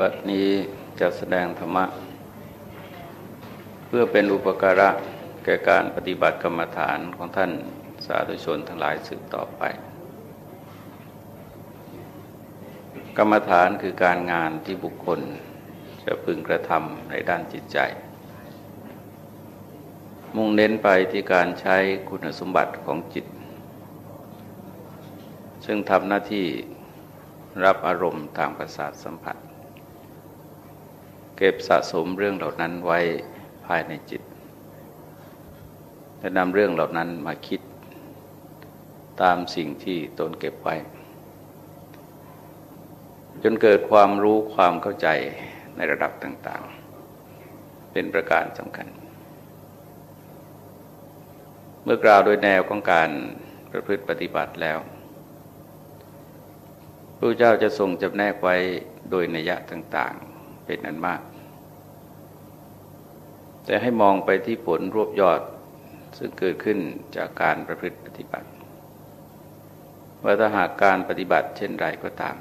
บัดนี้จะแสดงธรรมะ เพื่อเป็นอุปการะแก่การปฏิบัติกรรมฐานของท่านสาธุชนทั้งหลายสืบต่อไป กรรมฐานคือการงานที่บุคคลจะพึงกระทำในด้านจิตใจ มุ่งเน้นไปที่การใช้คุณสมบัติของจิต ซึ่งทำหน้าที่รับอารมณ์ทางประสาทสัมผัส เก็บสะสมเรื่องเหล่านั้นไว้ภายในจิต และนำเรื่องเหล่านั้นมาคิดตามสิ่งที่ตนเก็บไว้ จนเกิดความรู้ความเข้าใจในระดับต่างๆ เป็นประการสำคัญ เมื่อกล่าวโดยแนวของการประพฤติปฏิบัติแล้วพระเจ้าจะทรงจำแนกไว้โดยนัยยะต่างๆ เป็นอันมาก แต่ให้มองไปที่ผลรวบยอดซึ่งเกิดขึ้นจากการประพฤติปฏิบัติว่าถ้าหากการปฏิบัติเช่นไรก็ตาม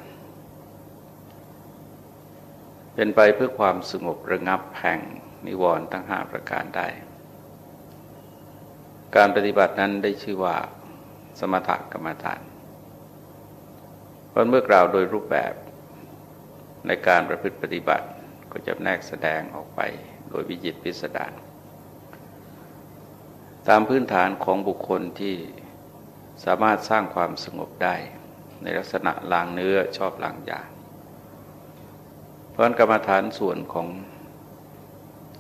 เป็นไปเพื่อความสงบระงับแห่งนิวรณ์ทั้งห้าประการได้ การปฏิบัตินั้นได้ชื่อว่าสมถกรรมฐานเพราะเมื่อกล่าวโดยรูปแบบในการประพฤติปฏิบัติ ก็จะแนกแสดงออกไปโดยวิจิตพิสดารตามพื้นฐานของบุคคลที่สามารถสร้างความสงบได้ ในลักษณะลางเนื้อชอบลางยาเพราะกรรมฐานส่วนของ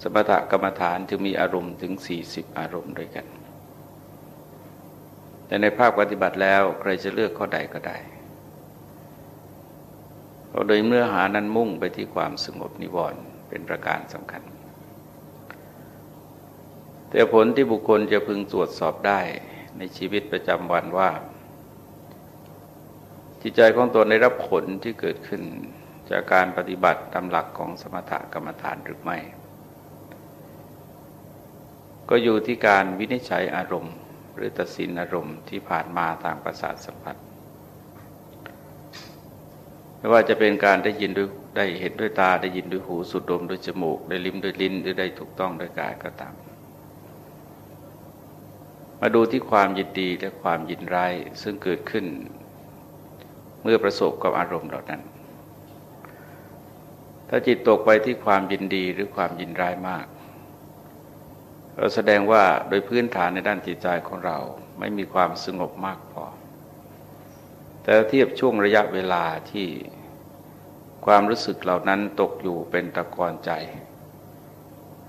สมถกรรมฐานจะมีอารมณ์ถึง 40 อารมณ์ด้วยกัน แต่ในภาคปฏิบัติแล้วใครจะเลือกข้อใดก็ได้ เราโดยเมื่อหานั้นมุ่งไปที่ความสงบนิวรณ์เป็นประการสำคัญ แต่ผลที่บุคคลจะพึงตรวจสอบได้ในชีวิตประจำวันว่า จิตใจของตนได้รับผลที่เกิดขึ้นจากการปฏิบัติตามหลักของสมถกรรมฐานหรือไม่ ก็อยู่ที่การวินิจฉัยอารมณ์ หรือตัดสินอารมณ์ที่ผ่านมาทางประสาทสัมผัส ไม่ว่าจะเป็นการได้ยินด้วยได้เห็นด้วยตาได้ยินด้วยหูสูดดมด้วยจมูก ได้ลิ้มด้วยลิ้นหรือได้ถูกต้องด้วยกายก็ตาม มาดูที่ความยินดีและความยินร้ายซึ่งเกิดขึ้น เมื่อประสบกับอารมณ์เหล่านั้น ถ้าจิตตกไปที่ความยินดีหรือความยินร้ายมากเราแสดงว่าโดยพื้นฐานในด้านจิตใจของเราไม่มีความสงบมากพอ แต่เทียบช่วงระยะเวลาที่ความรู้สึกเหล่านั้นตกอยู่เป็นตะกอนใจ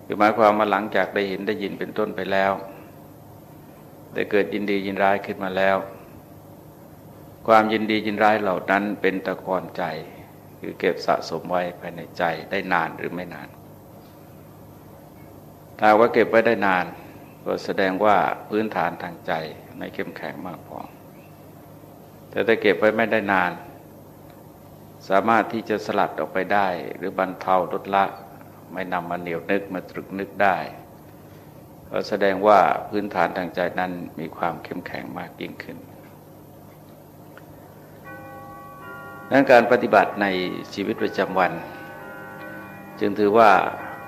คือหมายความมาหลังจากได้เห็นได้ยินเป็นต้นไปแล้ว ได้เกิดยินดียินร้ายขึ้นมาแล้ว ความยินดียินร้ายเหล่านั้นเป็นตะกอนใจ คือเก็บสะสมไว้ภายในใจได้นานหรือไม่นานถ้าว่าเก็บไว้ได้นาน ก็แสดงว่าพื้นฐานทางใจไม่เข้มแข็งมากพอ แต่ถ้าเก็บไว้ไม่ได้นาน สามารถที่จะสลัดออกไปได้ หรือบรรเทาลดละ ไม่นำมาเหนียวนึกมาตรึกนึกได้ ก็แสดงว่าพื้นฐานทางใจนั้นมีความเข้มแข็งมากยิ่งขึ้นดังการปฏิบัติในชีวิตประจำวัน จึงถือว่า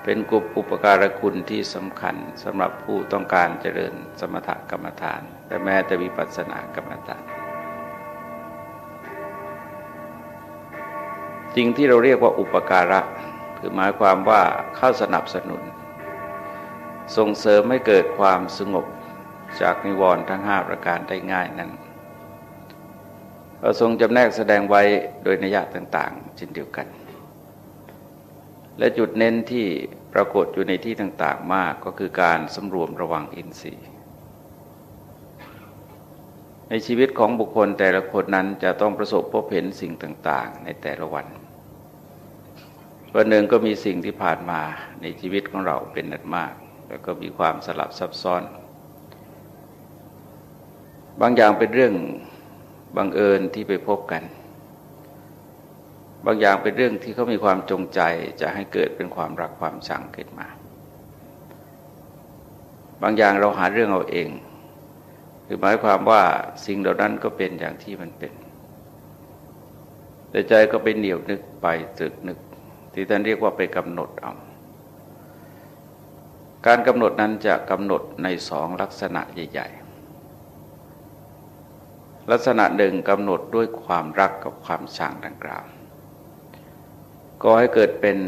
เป็นกุปอุปการคุณที่สำคัญสำหรับผู้ต้องการเจริญสมถกรรมฐาน แต่แม้แต่วิปัสสนากรรมฐาน จริงที่เราเรียกว่าอุปการะ คือหมายความว่าเข้าสนับสนุน ส่งเสริมให้เกิดความสงบจากนิวรณ์ทั้งห้าประการได้ง่ายนั้นเราทรงจำแนกแสดงไว้โดยนิยะต่างๆเช่นเดียวกัน และจุดเน้นที่ปรากฏอยู่ในที่ต่างๆมากก็คือการสำรวมระวังอินทรีย์ ในชีวิตของบุคคลแต่ละคนนั้นจะต้องประสบพบเห็นสิ่งต่างๆ ในแต่ละวัน วันหนึ่งก็มีสิ่งที่ผ่านมาในชีวิตของเราเป็นนัดมาก แล้วก็มีความสลับซับซ้อน บางอย่างเป็นเรื่องบังเอิญที่ไปพบกัน บางอย่างเป็นเรื่องที่เขามีความจงใจจะให้เกิดเป็นความรักความชังขึ้นมา บางอย่างเราหาเรื่องเอาเอง คือหมายความว่าสิ่งเหล่านั้นก็เป็นอย่างที่มันเป็น แต่ใจก็ไปเหนียวนึกไปตึกนึก ที่ท่านเรียกว่าไปกำหนดเอาการกำหนดนั้นจะกำหนดในสองลักษณะใหญ่ ๆ ลักษณะหนึ่งกำหนดด้วยความรักกับความชังดังกล่าว ก็ให้เกิดเป็น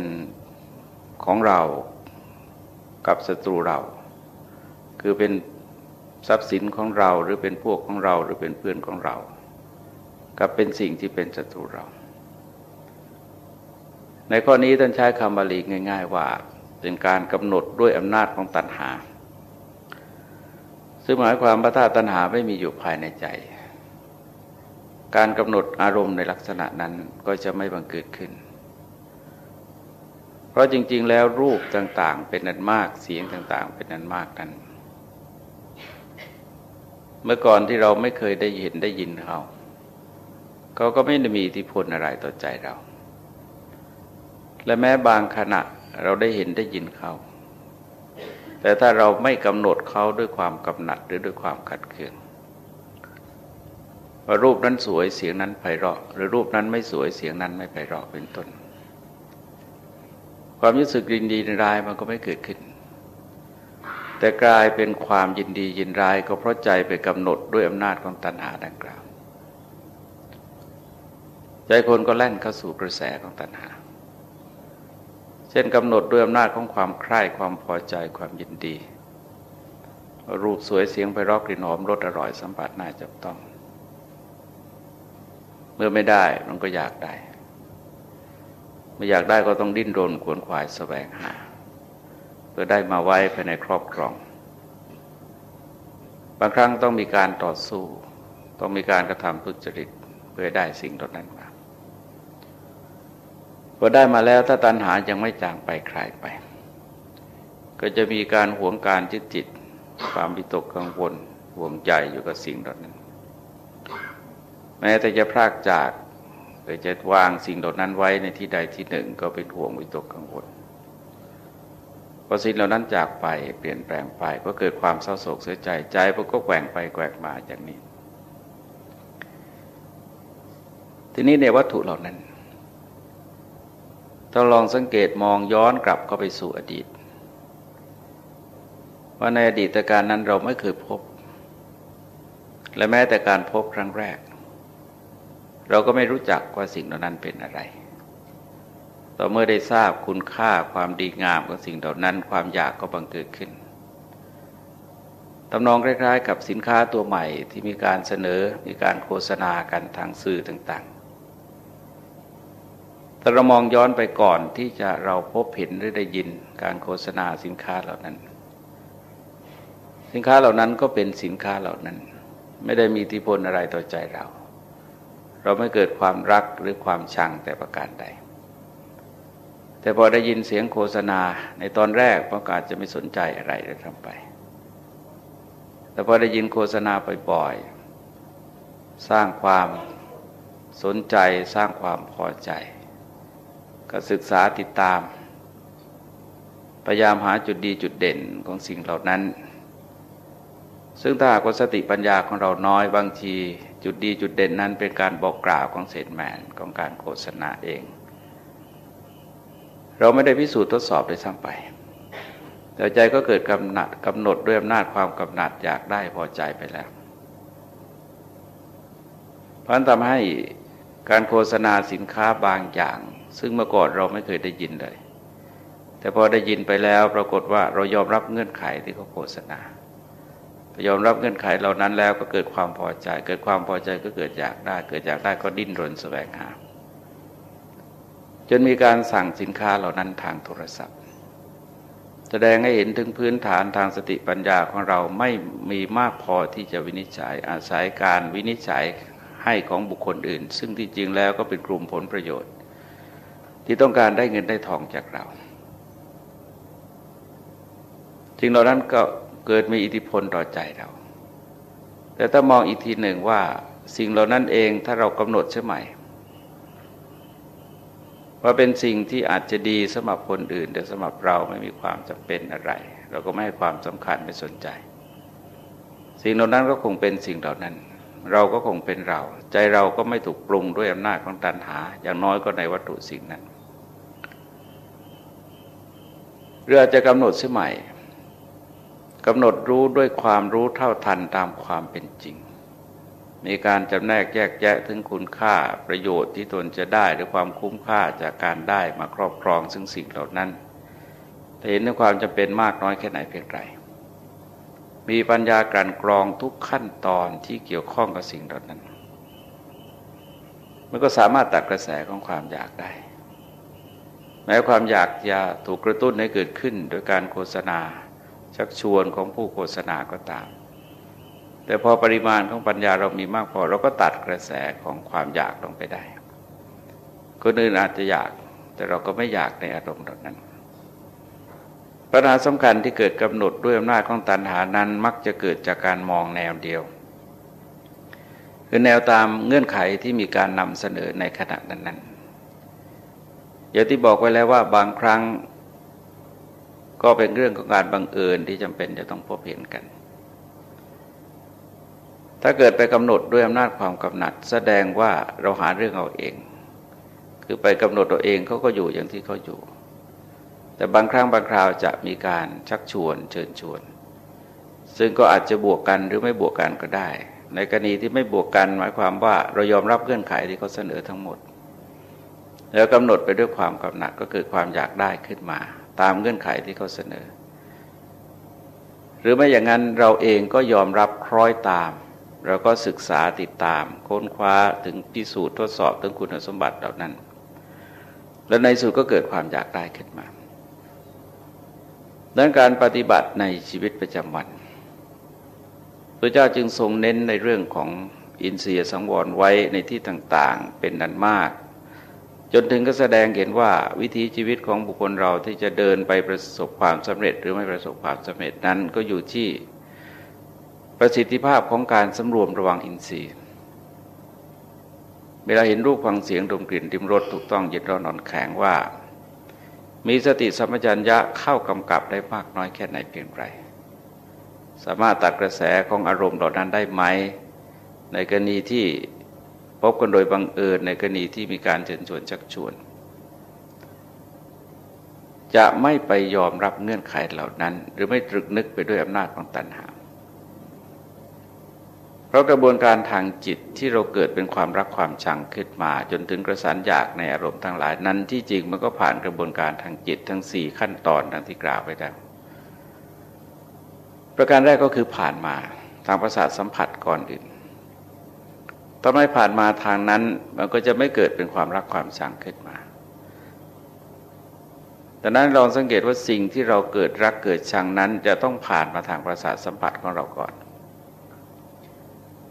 ของเรากับศัตรูเรา คือเป็นทรัพย์สินของเราหรือเป็นพวกของเราหรือเป็นเพื่อนของเรา กับเป็นสิ่งที่เป็นศัตรูเรา ในข้อนี้ท่านใช้คำบาลีง่าย ๆ ว่า เป็นการกำหนดด้วยอำนาจของตัณหา ซึ่งหมายความว่าถ้าตัณหาไม่มีอยู่ภายในใจ การกำหนดอารมณ์ในลักษณะนั้นก็จะไม่บังเกิดขึ้น เพราะจริง ๆ แล้วรูปต่างๆ เป็นนันมากเสียงต่างๆ เป็นนันมากนั้น เมื่อก่อนที่เราไม่เคยได้เห็นได้ยินเขาเขาก็ไม่ได้มีอิทธิพลอะไรต่อใจเรา และแม้บางขณะเราได้เห็นได้ยินเขา แต่ถ้าเราไม่กำหนดเขาด้วยความกำหนัดหรือด้วยความขัดเคืองว่ารูปนั้นสวยเสียงนั้นไพเราะ หรือรูปนั้นไม่สวยเสียงนั้นไม่ไพเราะเป็นต้น ความรู้สึกยินดีในร้ายมันก็ไม่เกิดขึ้น แต่กลายเป็นความยินดียินร้ายก็เพราะใจไปกำหนดด้วยอำนาจของตัณหาดังกล่าว ใจคนก็แล่นเข้าสู่กระแสของตัณหา เช่นกำหนดด้วยอำนาจของความใคร่ความพอใจความยินดี รูปสวยเสียงไปรอกกลิ่นหอมรสอร่อยสัมผัสน่าจับต้อง เมื่อไม่ได้มันก็อยากได้ไม่อยากได้ก็ต้องดิ้นรนขวนขวายแสวงหาเพื่อได้มาไว้ภายในครอบครอง บางครั้งต้องมีการต่อสู้ ต้องมีการกระทำทุจริตเพื่อได้สิ่งตรงนั้นมา พอได้มาแล้วถ้าตัณหายังไม่จางไปคลายไป ก็จะมีการหวงการจิตจิต ความวิตกกังวลห่วงใจอยู่กับสิ่งเหล่านั้น แม้แต่จะพลากจากหรือจะวางสิ่งเหล่านั้นไว้ในที่ใดที่หนึ่ง ก็เป็นห่วงวิตกกังวลพอสิ่งเหล่านั้นจากไปเปลี่ยนแปลงไปก็เกิดความเศร้าโศกเสียใจใจมันก็แกว่งไปแกว่งมาอย่างนี้ ทีนี้ในวัตถุเหล่านั้น ต้องลองสังเกตมองย้อนกลับเข้าไปสู่อดีต ว่าในอดีตการนั้นเราไม่เคยพบ และแม้แต่การพบครั้งแรก เราก็ไม่รู้จักว่าสิ่งเหล่านั้นเป็นอะไร ต่อเมื่อได้ทราบคุณค่าความดีงามของสิ่งเหล่านั้น ความอยากก็บังเกิดขึ้นตำนองคล้ายๆ กับสินค้าตัวใหม่ที่มีการเสนอมีการโฆษณากันทางสื่อต่างๆ ถ้าเรามองย้อนไปก่อนที่จะเราพบเห็นหรือได้ยินการโฆษณาสินค้าเหล่านั้น สินค้าเหล่านั้นก็เป็นสินค้าเหล่านั้น ไม่ได้มีอิทธิพลอะไรต่อใจเรา เราไม่เกิดความรักหรือความชังแต่ประการใด แต่พอได้ยินเสียงโฆษณาในตอนแรกประกาศจะไม่สนใจอะไรเลยทำไป แต่พอได้ยินโฆษณาบ่อยๆสร้างความสนใจสร้างความพอใจ ก็ศึกษาติดตาม พยายามหาจุดดีจุดเด่นของสิ่งเหล่านั้น ซึ่งถ้าหากว่าสติปัญญาของเราน้อยบางที จุดดีจุดเด่นนั้นเป็นการบอกกล่าวของเศษแมนของการโฆษณาเอง เราไม่ได้พิสูจน์ทดสอบเลยซ้ำไปแต่ใจก็เกิดกำหนัดกำหนดด้วยอำนาจความกำหนัดอยากได้พอใจไปแล้ว เพราะนั้นทำให้การโฆษณาสินค้าบางอย่าง ซึ่งเมื่อก่อนเราไม่เคยได้ยินเลย แต่พอได้ยินไปแล้วปรากฏว่าเรายอมรับเงื่อนไขที่เขาโฆษณายอมรับเงื่อนไขเหล่านั้นแล้วก็เกิดความพอใจ เกิดความพอใจก็เกิดอยากได้ เกิดอยากได้ก็ดิ้นรนแสวงหา จนมีการสั่งสินค้าเหล่านั้นทางโทรศัพท์ แสดงให้เห็นถึงพื้นฐานทางสติปัญญาของเราไม่มีมากพอที่จะวินิจฉัยอาศัยการวินิจฉัยให้ของบุคคลอื่น ซึ่งที่จริงแล้วก็เป็นกลุ่มผลประโยชน์ ที่ต้องการได้เงินได้ทองจากเราสิ่งเหล่านั้นก็เกิดมีอิทธิพลต่อใจเรา แต่ถ้ามองอีกทีหนึ่งว่าสิ่งเหล่านั้นเองถ้าเรากำหนดใช่ไหม่ ว่าเป็นสิ่งที่อาจจะดีสำหรับคนอื่น แต่สำหรับเราไม่มีความจำเป็นอะไร เราก็ไม่ให้ความสำคัญไม่สนใจ สิ่งเหล่านั้นก็คงเป็นสิ่งเหล่านั้น เราก็คงเป็นเรา ใจเราก็ไม่ถูกปรุงด้วยอำนาจของตัณหา อย่างน้อยก็ในวัตถุสิ่งนั้นหรืออาจะกำหนดเสียใหม่กำหนดรู้ด้วยความรู้เท่าทันตามความเป็นจริง มีการจำแนกแยกแยะถึงคุณค่าประโยชน์ที่ตนจะได้หรือความคุ้มค่าจากการได้มาครอบครองซึ่งสิ่งเหล่านั้นเห็นถึงความจำเป็นมากน้อยแค่ไหนเพียงไร มีปัญญากลั่นกรองทุกขั้นตอนที่เกี่ยวข้องกับสิ่งเหล่านั้น มันก็สามารถตัดกระแสของความอยากได้ แม้ความอยากจะถูกกระตุ้นให้เกิดขึ้น โดยการโฆษณาชักชวนของผู้โฆษณาก็ตาม แต่พอปริมาณของปัญญาเรามีมากพอเราก็ตัดกระแสของความอยากลงไปได้ คนอื่นอาจจะอยากแต่เราก็ไม่อยากในอารมณ์เหล่านั้น ปัญหาสำคัญที่เกิดกำหนดด้วยอำนาจของตัณหานั้นมักจะเกิดจากการมองแนวเดียว คือแนวตามเงื่อนไขที่มีการนำเสนอในขณะนั้นๆอย่างที่บอกไว้แล้วว่าบางครั้งก็เป็นเรื่องของการบังเอิญที่จำเป็นจะต้องพบเห็นกัน ถ้าเกิดไปกำหนดด้วยอำนาจความกำหนัด แสดงว่าเราหาเรื่องเอาเอง คือไปกำหนดตัวเองเขาก็อยู่อย่างที่เขาอยู่ แต่บางครั้งบางคราวจะมีการชักชวนเชิญชวน ซึ่งก็อาจจะบวกกันหรือไม่บวกกันก็ได้ ในกรณีที่ไม่บวกกัน หมายความว่าเรายอมรับเงื่อนไขที่เขาเสนอทั้งหมด แล้วกำหนดไปด้วยความกำหนัดก็เกิดความอยากได้ขึ้นมา ตามเงื่อนไขที่เขาเสนอ หรือไม่อย่างนั้นเราเองก็ยอมรับคล้อยตาม เราก็ศึกษาติดตาม ค้นคว้าถึงพิสูจน์ทดสอบถึงคุณสมบัติเหล่านั้น แล้วในสุดก็เกิดความอยากได้ขึ้นมา ดังการปฏิบัติในชีวิตประจำวันพระเจ้าจึงทรงเน้นในเรื่องของอินทรียสังวรไว้ในที่ต่างๆ เป็นนั้นมาก จนถึงก็แสดงเห็นว่าวิถีชีวิตของบุคคลเราที่จะเดินไปประสบความสำเร็จหรือไม่ประสบความสำเร็จนั้นก็อยู่ที่ประสิทธิภาพของการสำรวมระวังอินทรีย์ เวลาเห็นรูปฟังเสียงดมกลิ่นดิมรสถูกต้องเย็นร้อนนอนแข็งว่า มีสติสัมปชัญญะเข้ากำกับได้มากน้อยแค่ไหนเพียงไรสามารถตัดกระแสของอารมณ์เหล่านั้นได้ไหม ในกรณีที่พบกันโดยบังเอิญในกรณีที่มีการเชิญชวนชักชวน จะไม่ไปยอมรับเงื่อนไขเหล่านั้น หรือไม่ตรึกนึกไปด้วยอำนาจของตัณหา เพราะกระบวนการทางจิตที่เราเกิดเป็นความรักความชังขึ้นมา จนถึงกระสานอยากในอารมณ์ทั้งหลาย นั้นที่จริงมันก็ผ่านกระบวนการทางจิตทั้งสี่ขั้นตอนดังที่กล่าวไปแล้วประการแรกก็คือผ่านมาทางประสาทสัมผัสก่อนอื่นตอนไม่ผ่านมาทางนั้นมันก็จะไม่เกิดเป็นความรักความชังขึ้นมาดังนั้นลองสังเกตว่าสิ่งที่เราเกิดรักเกิดชังนั้น จะต้องผ่านมาทางประสาทสัมผัสของเราก่อน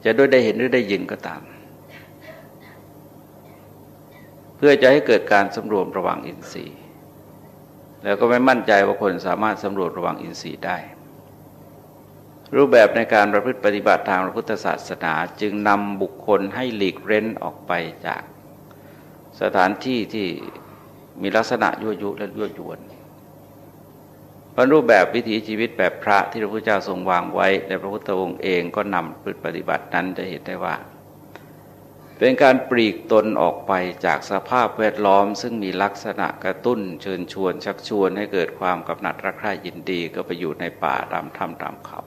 จะด้วยได้เห็นหรือได้ยินก็ตาม เพื่อจะให้เกิดการสำรวมระวังอินทรีย์ แล้วก็ไม่มั่นใจว่าคนสามารถสำรวมระวังอินทรีย์ได้ รูปแบบในการประพฤติปฏิบัติทางพระพุทธศาสนาจึงนำบุคคลให้หลีกเร้นออกไปจากสถานที่ที่มีลักษณะยั่วยุและยั่วยวน พราะรูปแบบวิถีชีวิตแบบพระที่พระพุทธเจ้าทรงวางไว้ในพระพุทธองค์เองก็นำปฏิบัตินั้นจะเห็นได้ว่า เป็นการปลีกตนออกไปจากสภาพแวดล้อม ซึ่งมีลักษณะกระตุ้นเชิญชวน ชักชวนให้เกิดความกำหนัดรักใคร่ยินดีก็ไปอยู่ในป่าตามถ้ำตามเขา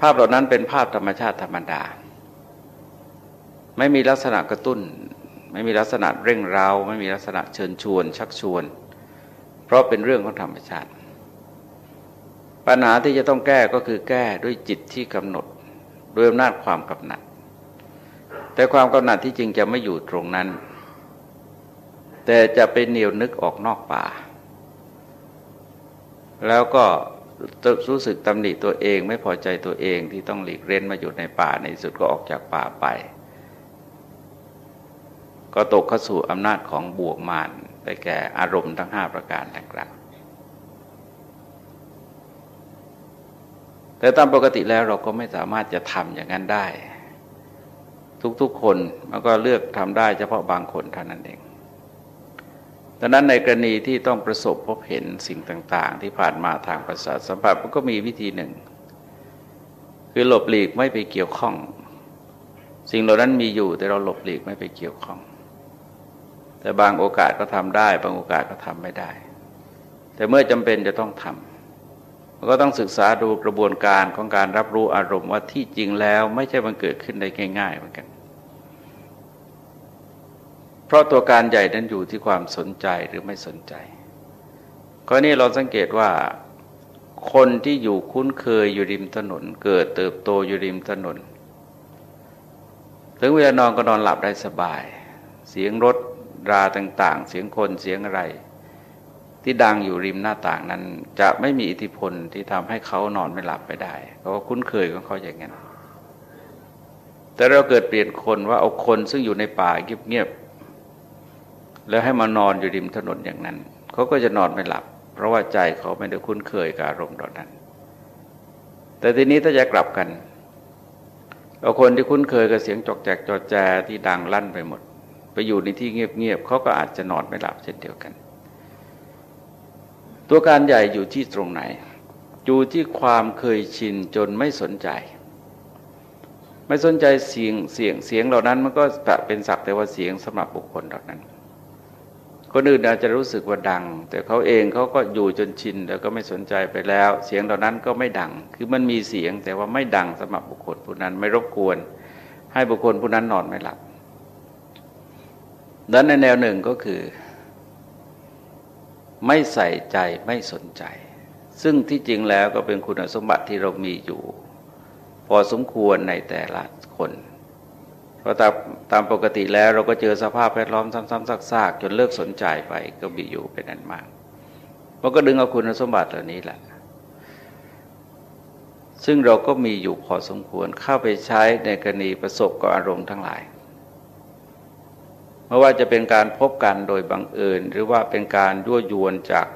ภาพเหล่านั้นเป็นภาพธรรมชาติธรรมดา ไม่มีลักษณะกระตุ้น ไม่มีลักษณะเร่งเร้าไม่มีลักษณะเชิญชวน ชักชวน ราะเป็นเรื่องของธรรมชาติ ปัญหาที่จะต้องแก้ก็คือแก้ด้วยจิตที่กำหนดด้วยอำนาจความกำหนัด แต่ความกำหนัดที่จริงจะไม่อยู่ตรงนั้น แต่จะเป็นเหนียวนึกออกนอกป่า แล้วก็รู้สึกตำหนิตัวเองไม่พอใจตัวเองที่ต้องหลีกเล่นมาอยู่ในป่าในสุดก็ออกจากป่าไป ก็ตกเข้าสู่อำนาจของบวกมาร ได้แก่อารมณ์ทั้งห้าประการดังกล่าวแต่ตามปกติแล้วเราก็ไม่สามารถจะทำอย่างนั้นได้ ทุกๆคนมันก็เลือกทำได้เฉพาะบางคนเท่านั้นเองดังนั้นในกรณีที่ต้องประสบพบเห็นสิ่งต่าง ๆ ที่ผ่านมาทางประสาทสัมผัสมันก็มีวิธีหนึ่ง คือหลบหลีกไม่ไปเกี่ยวข้อง สิ่งเหล่านั้นมีอยู่แต่เราหลบหลีกไม่ไปเกี่ยวข้อง แต่บางโอกาสก็ทำได้ บางโอกาสก็ทำไม่ได้ แต่เมื่อจำเป็นจะต้องทำมันก็ต้องศึกษาดูกระบวนการของการรับรู้อารมณ์ว่าที่จริงแล้วไม่ใช่มันเกิดขึ้นได้ง่ายๆเหมือนกัน เพราะตัวการใหญ่นั้นอยู่ที่ความสนใจหรือไม่สนใจข้อนี้เราสังเกตว่าคนที่อยู่คุ้นเคยอยู่ริมถนน เกิดเติบโตอยู่ริมถนน ถึงเวลานอนก็นอนหลับได้สบาย เสียงรถ ราต่าง ๆ เสียงคนเสียงอะไร ที่ดังอยู่ริมหน้าต่างนั้น จะไม่มีอิทธิพลที่ทำให้เขานอนไม่หลับไปได้เพราะว่าคุ้นเคยของเขาอย่างนั้นแต่เราเกิดเปลี่ยนคนว่าเอาคนซึ่งอยู่ในป่าเงียบๆแล้วให้มานอนอยู่ริมถนนอย่างนั้นเขาก็จะนอนไม่หลับ เพราะว่าใจเขาไม่ได้คุ้นเคยกับอารมณ์เหล่านั้น แต่ทีนี้ถ้าจะกลับกันเอาคนที่คุ้นเคยกับเสียงจอกแจกจอแจที่ดังลั่นไปหมด ไปอยู่ในที่เงียบๆเขาก็อาจจะนอนไม่หลับเช่นเดียวกัน ตัวการใหญ่อยู่ที่ตรงไหน อยู่ที่ความเคยชินจนไม่สนใจ ไม่สนใจเสียงเสียงเสียงเหล่านั้นมันก็เป็นสักแต่ว่าเสียงสำหรับบุคคลเหล่านั้น คนอื่นอาจจะรู้สึกว่าดัง แต่เขาเองเขาก็อยู่จนชินแล้วก็ไม่สนใจไปแล้ว เสียงเหล่านั้นก็ไม่ดัง คือมันมีเสียงแต่ว่าไม่ดังสำหรับบุคคลผู้นั้นไม่รบกวน ให้บุคคลผู้นั้นนอนไม่หลับ ดังนั้นในแนวหนึ่งก็คือ ไม่ใส่ใจไม่สนใจ ซึ่งที่จริงแล้วก็เป็นคุณสมบัติที่เรามีอยู่ พอสมควรในแต่ละคนเพราะตามตามปกติแล้วเราก็เจอสภาพแวดล้อมซ้ำๆซากๆจนเลิกสนใจไปก็บีอยู่เป็นอันมากมันก็ดึงเอาคุณสมบัติเหล่านี้แหละ ซึ่งเราก็มีอยู่พอสมควรเข้าไปใช้ในกรณีประสบกับอารมณ์ทั้งหลาย ไม่ว่าจะเป็นการพบกันโดยบังเอิญ หรือว่าเป็นการยั่วยวนจาก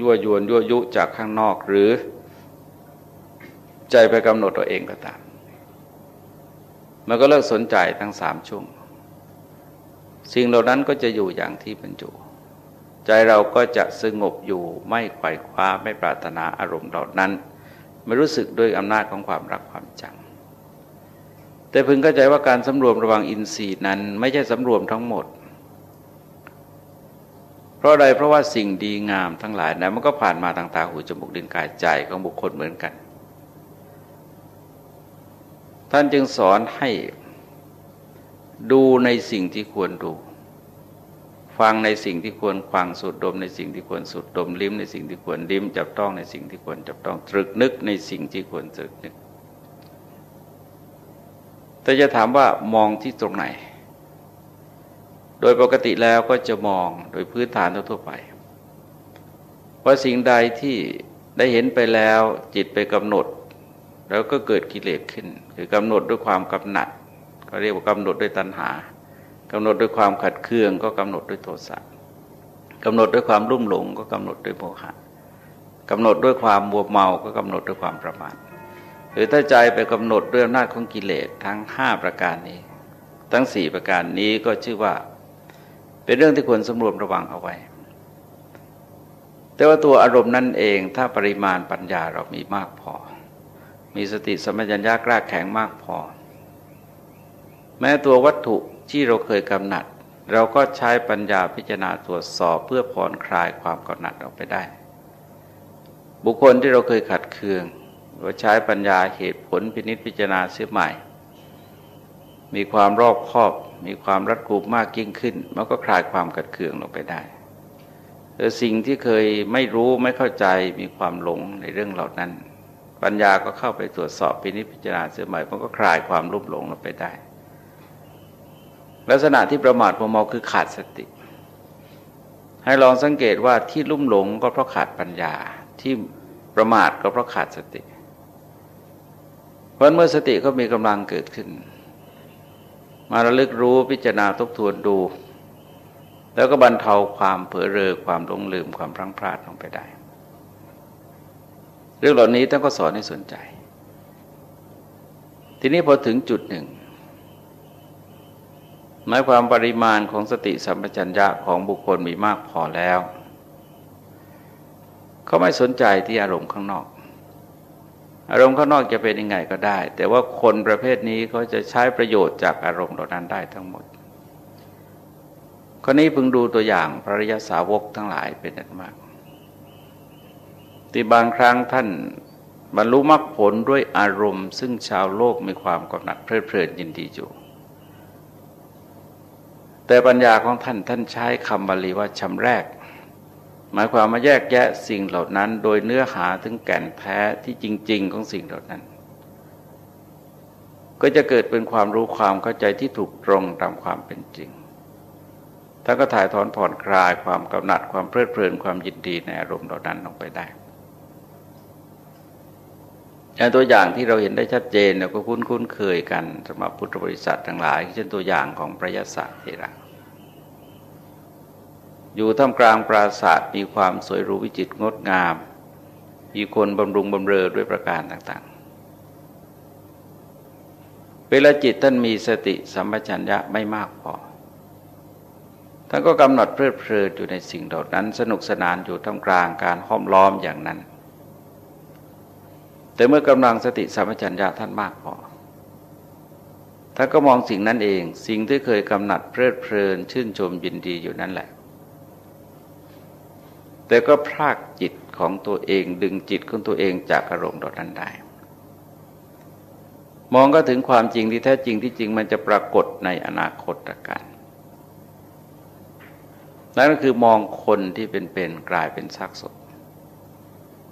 ยั่วยวนยั่วยุจากข้างนอกหรือ ใจไปกำหนดตัวเองก็ตาม มันก็เลิกสนใจทั้งสามช่วง สิ่งเหล่านั้นก็จะอยู่อย่างที่เป็นอยู่ใจเราก็จะสงบอยู่ไม่ไขว่คว้าไม่ปรารถนาอารมณ์เหล่านั้น ไม่รู้สึกด้วยอำนาจของความรักความจัง แต่พึงเข้าใจว่าการสำรวมระวังอินทรีย์นั้น ไม่ใช่สำรวมทั้งหมด เพราะอะไรเพราะว่าสิ่งดีงามทั้งหลายนะมันก็ผ่านมาทางตาหูจมูกดินกายใจของบุคคลเหมือนกัน ท่านจึงสอนให้ดูในสิ่งที่ควรดู ฟังในสิ่งที่ควรฟังสูดดม ในสิ่งที่ควรสูดดมลิ้มในสิ่งที่ควรลิ้มจับต้องในสิ่งที่ควรจับต้องตรึกนึกในสิ่งที่ควรตรึกนึก แต่จะถามว่ามองที่ตรงไหน โดยปกติแล้วก็จะมองโดยพื้นฐานทั่วไป ว่าสิ่งใดที่ได้เห็นไปแล้วจิตไปกำหนด แล้วก็เกิดกิเลสขึ้น คือกำหนดด้วยความกำหนัด ก็เรียกว่ากำหนดด้วยตัณหากำหนดด้วยความขัดเคือง ก็กำหนดด้วยโทสะกำหนดด้วยความรุ่มหลง ก็กำหนดด้วยโมหะกำหนดด้วยความมัวเมา ก็กำหนดด้วยความประมาท หรือถ้าใจไปกำหนดด้วยอำนาจของกิเลสทั้งห้าประการนี้ ทั้งสี่ประการนี้ก็ชื่อว่า เป็นเรื่องที่ควรสำรวมระวังเอาไว้ แต่ว่าตัวอารมณ์นั่นเองถ้าปริมาณปัญญาเรามีมากพอ มีสติสมัญญากล้าแข็งมากพอ แม้ตัววัตถุที่เราเคยกำหนัด เราก็ใช้ปัญญาพิจารณาตรวจสอบเพื่อผ่อนคลายความกำหนัดออกไปได้ บุคคลที่เราเคยขัดเคือง เราใช้ปัญญาเหตุผลพินิจพิจารณาเสียใหม่ มีความรอบคอบ มีความรัดกุมมากยิ่งขึ้น มันก็คลายความขัดเคืองลงไปได้แต่สิ่งที่เคยไม่รู้ไม่เข้าใจมีความหลงในเรื่องเหล่านั้น ปัญญาก็เข้าไปตรวจสอบพินิจพิจารณาเสียใหม่มันก็คลายความรุ่มหลงลงไปได้ ลักษณะที่ประมาทโมเมาคือขาดสติ ให้ลองสังเกตว่าที่ลุ่มหลงก็เพราะขาดปัญญาที่ประมาทก็เพราะขาดสติ เพราะเมื่อสติก็มีกำลังเกิดขึ้น มาระลึกรู้พิจารณาทบทวนดู แล้วก็บรรเทาความเผลอเรอความหลงลืมความพลั้งพลาดลงไปได้ เรื่องเหล่านี้ท่านก็สอนให้สนใจ ทีนี้พอถึงจุดหนึ่งหมายความปริมาณของสติสัมปชัญญะของบุคคลมีมากพอแล้ว เขาไม่สนใจที่อารมณ์ข้างนอก อารมณ์ข้างนอกจะเป็นยังไงก็ได้ แต่ว่าคนประเภทนี้เขาจะใช้ประโยชน์จากอารมณ์เหล่านั้นได้ทั้งหมดข้อนี้พึงดูตัวอย่างพระริยสาวกทั้งหลายเป็นอันมากที่บางครั้งท่านบรรลุมรรคผลด้วยอารมณ์ ซึ่งชาวโลกมีความกำหนัดเพลิดเพลินยินดีอยู่ แต่ปัญญาของท่านท่านใช้คำบาลีว่าชำแรก หมายความมาแยกแยะสิ่งเหล่านั้น โดยเนื้อหาถึงแก่นแท้ที่จริง ๆ ของสิ่งเหล่านั้น ก็จะเกิดเป็นความรู้ความเข้าใจที่ถูกตรงตามความเป็นจริงท่านก็ถ่ายถอนผ่อนคลายความกำหนัดความเพลิดเพลินความยินดีในอารมณ์เหล่านั้นลงไปได้อย่างตัวอย่างที่เราเห็นได้ชัดเจนเราก็คุ้นคุ้นเคยกันสำหรับพุทธบริษัททั้งหลาย เช่นตัวอย่างของพระยศเทระ อยู่ท่ามกลางปราศาสตร์มีความสวยรู้วิจิตรงดงาม มีคนบำรุงบำเรอด้วยประการต่างๆ เวลาจิตท่านมีสติสัมปชัญญะไม่มากพอ ท่านก็กำหนดเพลิดเพลินอยู่ในสิ่งเหล่านั้นสนุกสนานอยู่ท่ามกลางการห้อมล้อมอย่างนั้น แต่เมื่อกำลังสติสัมปชัญญะท่านมากพอท่านก็มองสิ่งนั้นเอง สิ่งที่เคยกำหนัดเพลิดเพลิน ชื่นชมยินดีอยู่นั่นแหละ แต่ก็พรากจิตของตัวเองดึงจิตของตัวเองจากอารมณ์ดนั้นได้ มองก็ถึงความจริงที่แท้จริงที่จริงมันจะปรากฏในอนาคตการนั่นก็คือมองคนที่เป็นๆกลายเป็นซากศพ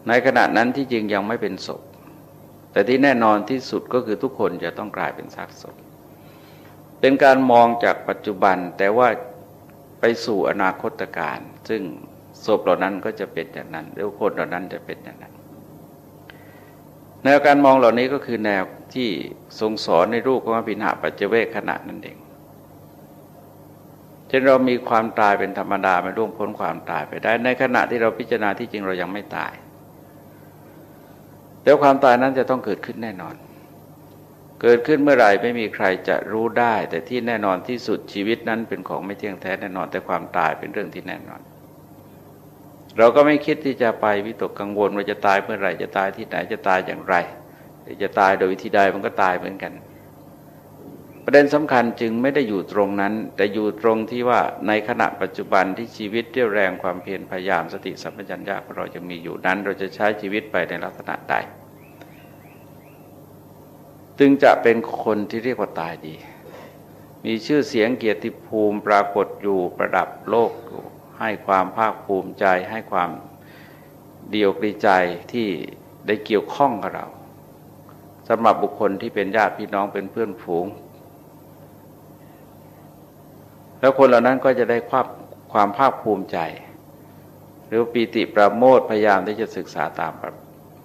ในขณะนั้นที่จริงยังไม่เป็นศพ แต่ที่แน่นอนที่สุดก็คือทุกคนจะต้องกลายเป็นซากศพ เป็นการมองจากปัจจุบันแต่ว่าไปสู่อนาคตการซึ่ง ศพเหล่านั้นก็จะเป็นอย่างนั้นหรือคนเหล่านั้นจะเป็นอย่างนั้น แนวการมองเหล่านี้ก็คือแนวที่ทรงสอนในรูปของอภินาปัจเจเวคขณะนั่นเองเช่นเรามีความตายเป็นธรรมดาไม่ร่วงพ้นความตายไปได้ ในขณะที่เราพิจารณาที่จริงเรายังไม่ตายแล้วความตายนั้นจะต้องเกิดขึ้นแน่นอน เกิดขึ้นเมื่อไหร่ไม่มีใครจะรู้ได้ แต่ที่แน่นอนที่สุดชีวิตนั้นเป็นของไม่เที่ยงแท้แน่นอน แต่ความตายเป็นเรื่องที่แน่นอน เราก็ไม่คิดที่จะไปวิตกกังวลว่าจะตายเมื่อไหร่จะตายที่ไหนจะตายอย่างไรจะตายโดยวิธีใดมันก็ตายเหมือนกัน ประเด็นสำคัญจึงไม่ได้อยู่ตรงนั้น แต่อยู่ตรงที่ว่าในขณะปัจจุบันที่ชีวิตเรี่ยวแรงความเพียรพยายามสติสัมปชัญญะของเราจะมีอยู่นั้น เราจะใช้ชีวิตไปในลักษณะใดจึงจะเป็นคนที่เรียกว่าตายดี มีชื่อเสียงเกียรติภูมิปรากฏอยู่ประดับโลกอยู่ ให้ความภาคภูมิใจ ให้ความเดียวกรีใจที่ได้เกี่ยวข้องกับเราสำหรับบุคคลที่เป็นญาติพี่น้องเป็นเพื่อนฝูง แล้วคนเหล่านั้นก็จะได้ความความภาคภูมิใจ หรือปีติประโมทพยายามที่จะศึกษาตาม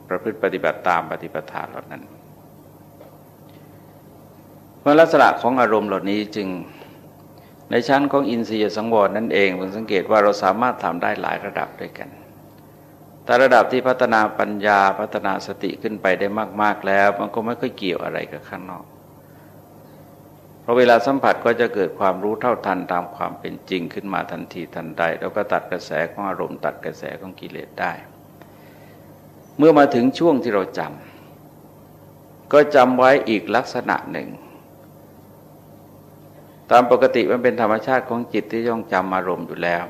ประพฤติปฏิบัติตามปฏิปทาเหล่านั้น เพราะลักษณะของอารมณ์เหล่านี้จึง ในชั้นของอินทรียสังวรนั่นเองผมสังเกตว่าเราสามารถทำได้หลายระดับด้วยกันแต่ระดับที่พัฒนาปัญญาพัฒนาสติขึ้นไปได้มาก ๆ แล้ว มันก็ไม่ค่อยเกี่ยวอะไรกับข้างนอก เพราะเวลาสัมผัสก็จะเกิดความรู้เท่าทันตามความเป็นจริงขึ้นมาทันทีทันใด แล้วก็ตัดกระแสของอารมณ์ตัดกระแสของกิเลสได้ เมื่อมาถึงช่วงที่เราจำก็จำไว้อีกลักษณะหนึ่ง ตามปกติมันเป็นธรรมชาติของจิตที่ต้องจำอารมณ์อยู่แล้ว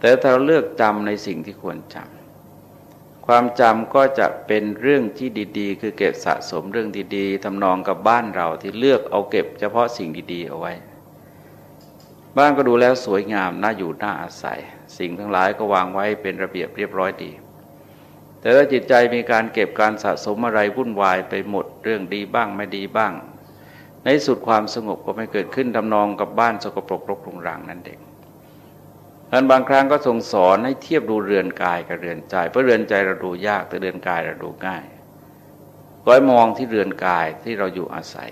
แต่ถ้าเราเลือกจำในสิ่งที่ควรจำความจำก็จะเป็นเรื่องที่ดี ๆ คือเก็บสะสมเรื่องดีๆทำนองกับบ้านเราที่เลือกเอาเก็บเฉพาะสิ่งดีๆเอาไว้ บ้านก็ดูแล้วสวยงามน่าอยู่น่าอาศัย สิ่งทั้งหลายก็วางไว้เป็นระเบียบเรียบร้อยดีแต่ถ้าจิตใจมีการเก็บการสะสมอะไรวุ่นวายไปหมดเรื่องดีบ้างไม่ดีบ้าง ในสุดความสงบก็ไม่เกิดขึ้นทำนองกับบ้านสกปรกรกรุงรังนั่นเองท่านบางครั้งก็ทรงสอนให้เทียบดูเรือนกายกับเรือนใจ เพราะเรือนใจเราดูยากแต่เรือนกายเราดูง่ายก้อยมองที่เรือนกายที่เราอยู่อาศัย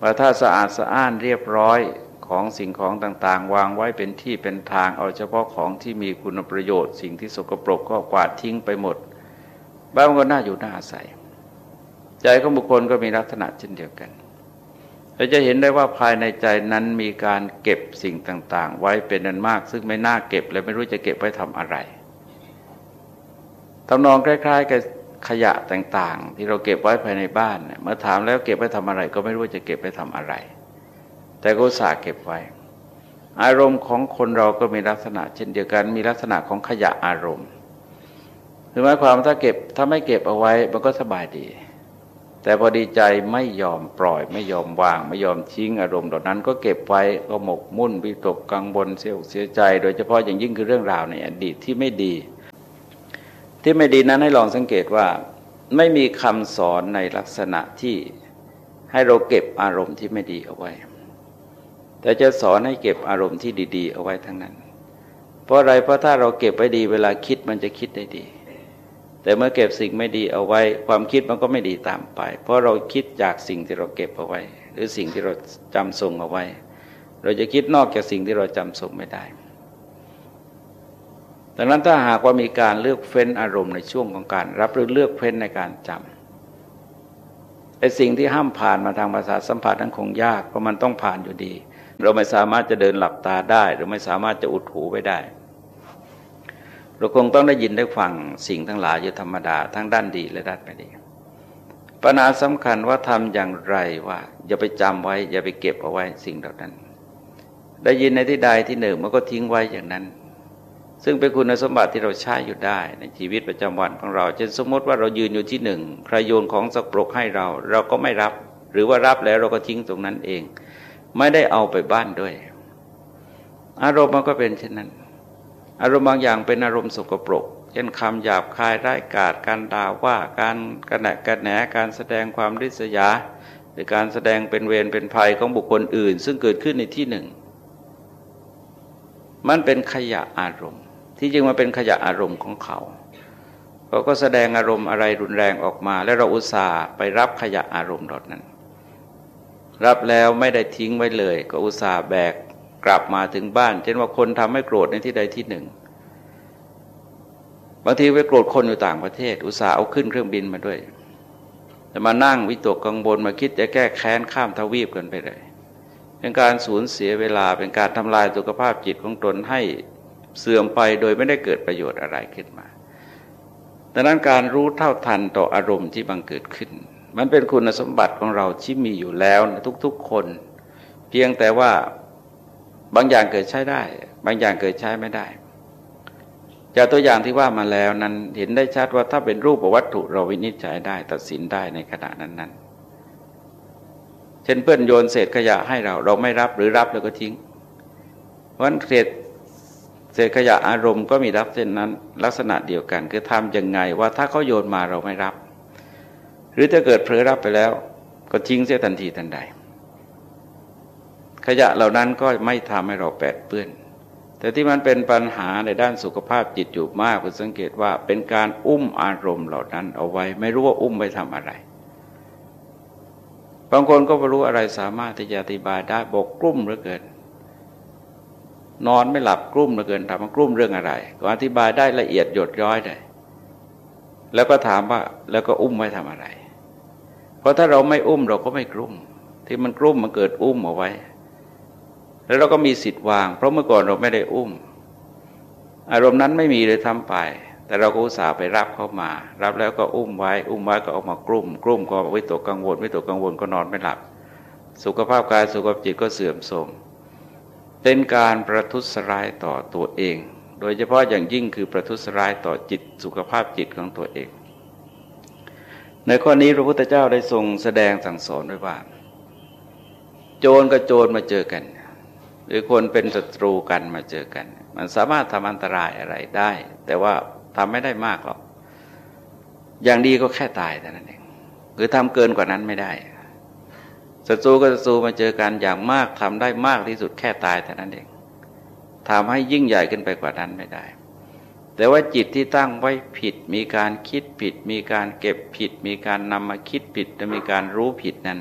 ว่าถ้าสะอาดสะอ้านเรียบร้อยของสิ่งของต่างๆ วางไว้เป็นที่เป็นทางเอาเฉพาะของที่มีคุณประโยชน์ สิ่งที่สกปรกก็กวาดทิ้งไปหมด บ้านก็น่าอยู่น่าอาศัย ใจของบุคคลก็มีลักษณะเช่นเดียวกัน เราจะเห็นได้ว่าภายในใจนั้นมีการเก็บสิ่งต่าง ๆ ไว้เป็นนันมาก ซึ่งไม่น่าเก็บและไม่รู้จะเก็บไว้ทำอะไรทำนองคล้าย ๆ กับขยะต่างๆ ที่เราเก็บไว้ภายในบ้านเมื่อถามแล้วเก็บไว้ทำอะไร ก็ไม่รู้จะเก็บไว้ทำอะไร แต่ก็สาเก็บไว้ อารมณ์ของคนเราก็มีลักษณะ เช่นเดียวกันมีลักษณะของขยะอารมณ์คือหมายความถ้าเก็บถ้าไม่เก็บเอาไว้มันก็สบายดี แต่พอดีใจไม่ยอมปล่อย ไม่ยอมวาง ไม่ยอมทิ้งอารมณ์เหล่านั้น ก็เก็บไว้ก็หมกมุ่นวิตกกังวลเสียอกเสียใจ โดยเฉพาะอย่างยิ่งคือเรื่องราวในอดีตที่ไม่ดี ที่ไม่ดีนั้นให้ลองสังเกตว่า ไม่มีคำสอนในลักษณะที่ให้เราเก็บอารมณ์ที่ไม่ดีเอาไว้ แต่จะสอนให้เก็บอารมณ์ที่ดี ๆ เอาไว้ทั้งนั้น เพราะอะไรเพราะถ้าเราเก็บไว้ดี เวลาคิดมันจะคิดได้ดี แต่เมื่อเก็บสิ่งไม่ดีเอาไว้ ความคิดมันก็ไม่ดีตามไป เพราะเราคิดจากสิ่งที่เราเก็บเอาไว้ หรือสิ่งที่เราจำทรงเอาไว้ เราจะคิดนอกจากสิ่งที่เราจำทรงไม่ได้ ดังนั้นถ้าหากว่ามีการเลือกเฟ้นอารมณ์ในช่วงของการรับหรือเลือกเฟ้นในการจำไอ้สิ่งที่ห้ามผ่านมาทางภาษาสัมผัสนั้นคงยากเพราะมันต้องผ่านอยู่ดี เราไม่สามารถจะเดินหลับตาได้ หรือไม่สามารถจะอุดหูไปได้ เราคงต้องได้ยินได้ฟังสิ่งทั้งหลายอยู่ธรรมดาทั้งด้านดีและด้านไม่ดีปัญหาสำคัญว่าทำอย่างไรว่า อย่าไปจำไว้ อย่าไปเก็บเอาไว้สิ่งเหล่านั้น ได้ยินในที่ใดที่หนึ่งมันก็ทิ้งไว้อย่างนั้น ซึ่งเป็นคุณสมบัติที่เราใช้อยู่ได้ ในชีวิตประจำวันของเรา เช่นสมมติว่าเรายืนอยู่ที่หนึ่งใครโยนของสกปรกให้เรา เราก็ไม่รับ หรือว่ารับแล้วเราก็ทิ้งตรงนั้นเอง ไม่ได้เอาไปบ้านด้วย อารมณ์มันก็เป็นเช่นนั้น อารมณ์บางอย่างเป็นอารมณ์สกปรก เช่นคำหยาบคายร้ายกาจการด่าว่าการกระแหนกระแหนการแสดงความริษยา หรือการแสดงเป็นเวรเป็นภัยของบุคคลอื่น ซึ่งเกิดขึ้นในที่หนึ่ง มันเป็นขยะอารมณ์ ที่จริงมันเป็นขยะอารมณ์ของเขาเขาก็แสดงอารมณ์อะไรรุนแรงออกมา และเราอุตส่าห์ไปรับขยะอารมณ์ดอนั้น รับแล้วไม่ได้ทิ้งไว้เลย ก็อุตส่าห์แบก กลับมาถึงบ้าน เช่นว่าคนทำให้โกรธในที่ใดที่หนึ่ง บางทีไปโกรธคนอยู่ต่างประเทศ อุตส่าห์เอาขึ้นเครื่องบินมาด้วยแต่มานั่งวิตกกังวลมาคิดจะแก้แค้นข้ามทวีปกันไปเลย เป็นการสูญเสียเวลาเป็นการทำลายสุขภาพจิตของตนให้เสื่อมไปโดยไม่ได้เกิดประโยชน์อะไรขึ้นมาดังนั้นการรู้เท่าทันต่ออารมณ์ที่บังเกิดขึ้น มันเป็นคุณสมบัติของเราที่มีอยู่แล้วทุกๆคน เพียงแต่ว่า บางอย่างเกิดใช้ได้ บางอย่างเกิดใช้ไม่ได้ จากตัวอย่างที่ว่ามาแล้วนั้นเห็นได้ชัดว่าถ้าเป็นรูปวัตถุเราวินิจฉัยได้ตัดสินได้ในขณะนั้นๆ เช่นเพื่อนโยนเศษขยะให้เราเราไม่รับหรือรับแล้วก็ทิ้ง เพราะฉะนั้นเศษเศษขยะอารมณ์ก็มีรับเช่นนั้น ลักษณะเดียวกันคือทำยังไงว่าถ้าเขาโยนมาเราไม่รับ หรือถ้าเกิดเผลอรับไปแล้ว ก็ทิ้งเสียทันทีทันใด ขยะเหล่านั้นก็ไม่ทำให้เราแปดเปื้อน แต่ที่มันเป็นปัญหาในด้านสุขภาพจิตอยู่มากคุณสังเกตว่าเป็นการอุ้มอารมณ์เหล่านั้นเอาไว้ ไม่รู้ว่าอุ้มไปทำอะไร บางคนก็ไม่รู้อะไรสามารถที่จะอธิบายได้บอกกลุ่มเหลือเกิน นอนไม่หลับกลุ้มเหลือเกินถามว่ากลุ้มเรื่องอะไร ก็อธิบายได้ละเอียดหยดย้อยได้แล้วก็ถามว่าแล้วก็อุ้มไว้ทำอะไร เพราะถ้าเราไม่อุ้มเราก็ไม่กลุ้มที่มันกลุ้มมันเกิดอุ้มเอาไว้ แล้วเราก็มีสิทธิ์วาง เพราะเมื่อก่อนเราไม่ได้อุ้ม อารมณ์นั้นไม่มีเลยทำไป แต่เราก็อุตส่าห์ไปรับเข้ามา รับแล้วก็อุ้มไว้ อุ้มไว้ก็ออกมากลุ้มกลุ้มก็วิตกกังวลวิตกกังวลก็นอนไม่หลับ สุขภาพกายสุขภาพจิตก็เสื่อมโทรมเป็นการประทุษร้ายต่อตัวเอง โดยเฉพาะอย่างยิ่งคือประทุษร้ายต่อจิตสุขภาพจิตของตัวเอง ในข้อนี้พระพุทธเจ้าได้ทรงแสดงสั่งสอนไว้ว่า โจรกับโจรมาเจอกัน หรือคนเป็นศัตรูกันมาเจอกัน มันสามารถทำอันตรายอะไรได้ แต่ว่าทำไม่ได้มากหรอก อย่างดีก็แค่ตายแต่นั้นเองหรือทำเกินกว่านั้นไม่ได้ศัตรูกับศัตรูมาเจอกันอย่างมากทำได้มากที่สุดแค่ตายแต่นั้นเองทำให้ยิ่งใหญ่ขึ้นไปกว่านั้นไม่ได้ แต่ว่าจิตที่ตั้งไว้ผิด มีการคิดผิด มีการเก็บผิด มีการนำมาคิดผิดและมีการรู้ผิดนั้น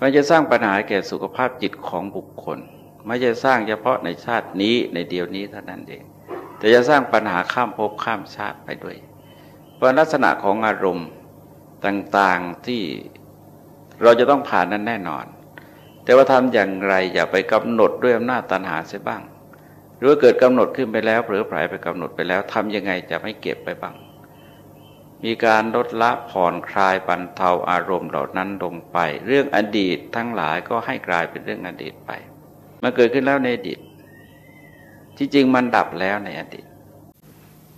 มันจะสร้างปัญหาแก่สุขภาพจิตของบุคคล ไม่จะสร้างเฉพาะในชาตินี้ในเดียวนี้เท่านั้นเอง แต่จะสร้างปัญหาข้ามภพข้ามชาติไปด้วย เพราะลักษณะของอารมณ์ต่างๆที่เราจะต้องผ่านนั้นแน่นอน แต่ว่าทำอย่างไรอย่าไปกำหนดด้วยอำนาจตันหาเสียบ้าง หรือว่าเกิดกำหนดขึ้นไปแล้วหรือปล่อยไปกำหนดไปแล้วทำยังไงจะไม่เก็บไปบ้าง มีการลดละผ่อนคลายบรรเทาอารมณ์เหล่านั้นลงไป เรื่องอดีตทั้งหลายก็ให้กลายเป็นเรื่องอดีตไป มันเกิดขึ้นแล้วในอดีต ที่จริงมันดับแล้วในอดีต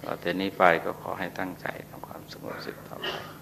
ต่อแต่นี้ไปก็ขอให้ตั้งใจทำความสงบสุขต่อไป